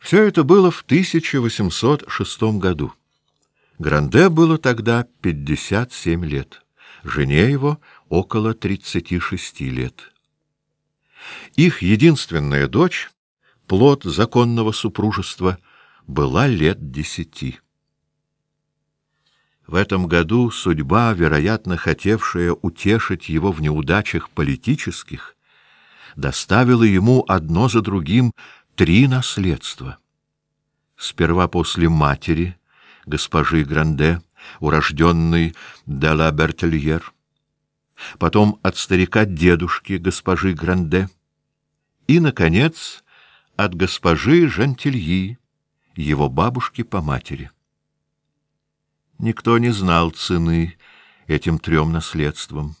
Все это было в 1806 году. Гранде было тогда 57 лет, жене его около 36 лет. Их единственная дочь, плод законного супружества, была лет десяти. В этом году судьба, вероятно, хотевшая утешить его в неудачах политических, доставила ему одно за другим три наследства. Сперва после матери, госпожи Гранде, урожденной де ла Бертельер, потом от старика дедушки госпожи Гранде и, наконец, от госпожи Жантильи, его бабушки по матери. Никто не знал цены этим трем наследствам.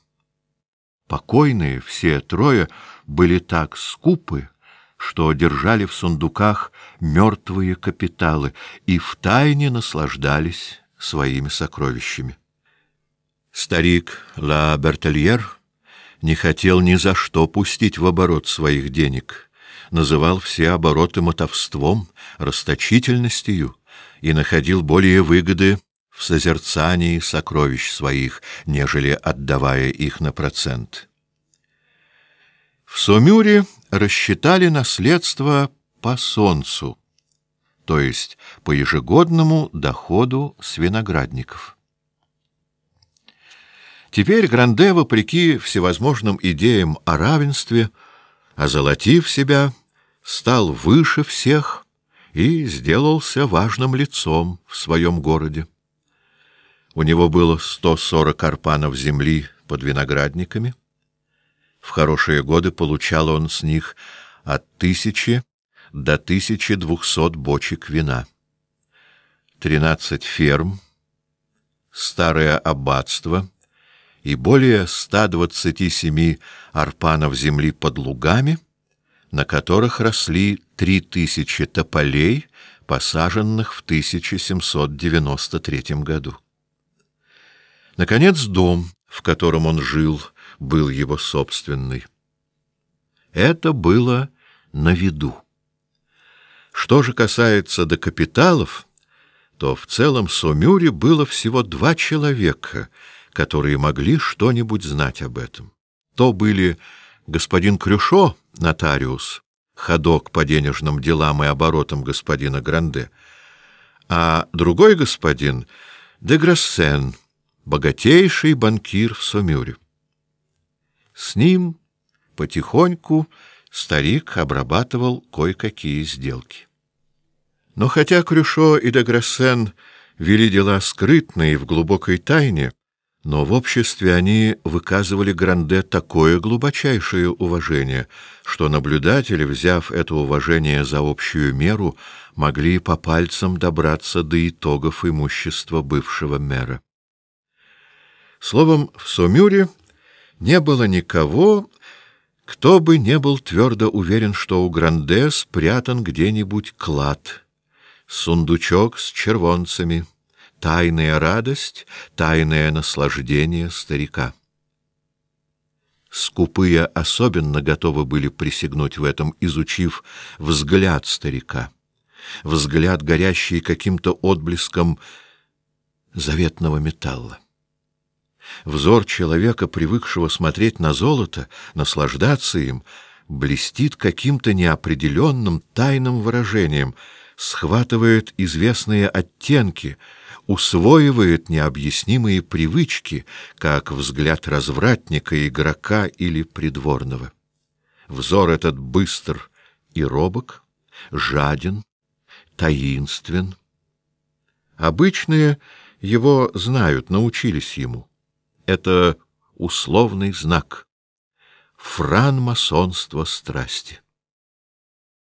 Покойные все трое были так скупы, что держали в сундуках мертвые капиталы и втайне наслаждались своими сокровищами. Старик Ла Бертельер не хотел ни за что пустить в оборот своих денег, называл все обороты мотовством, расточительностью и находил более выгоды в созерцании сокровищ своих, нежели отдавая их на процент. В Сомюре рассчитали наследство по солнцу, то есть по ежегодному доходу с виноградников. Теперь Гранде, вопреки всевозможным идеям о равенстве, озолотив себя, стал выше всех и сделался важным лицом в своем городе. У него было сто сорок арпанов земли под виноградниками, в хорошие годы получал он с них от тысячи до тысячи двухсот бочек вина. Тринадцать ферм, старое аббатство и более ста двадцати семи арпанов земли под лугами, на которых росли три тысячи тополей, посаженных в 1793 году. Наконец, дом, в котором он жил, был его собственный. Это было на виду. Что же касается до капиталов, то в целом Сомюре было всего два человека, которые могли что-нибудь знать об этом. То были господин Крюшо, нотариус, ходок по денежным делам и оборотам господина Гранде, а другой господин — де Грассен, богатейший банкир в Сомюре. С ним потихоньку старик обрабатывал кое-какие сделки. Но хотя Крюшо и Деграссен вели дела скрытно и в глубокой тайне, но в обществе они выказывали Гранде такое глубочайшее уважение, что наблюдатели, взяв это уважение за общую меру, могли по пальцам добраться до итогов имущества бывшего мэра. Словом, в Сомюре не было никого, кто бы не был твердо уверен, что у Гранде спрятан где-нибудь клад, сундучок с червонцами, тайная радость, тайное наслаждение старика. Скупые особенно готовы были присягнуть в этом, изучив взгляд старика, взгляд, горящий каким-то отблеском заветного металла. Взор человека, привыкшего смотреть на золото, наслаждаться им, блестит каким-то неопределенным тайным выражением, схватывает известные оттенки, усвоивает необъяснимые привычки, как взгляд развратника, игрока или придворного. Взор этот быстр и робок, жаден, таинствен. Обычные его знают, научились ему. Это условный знак. Франмасонство страсти.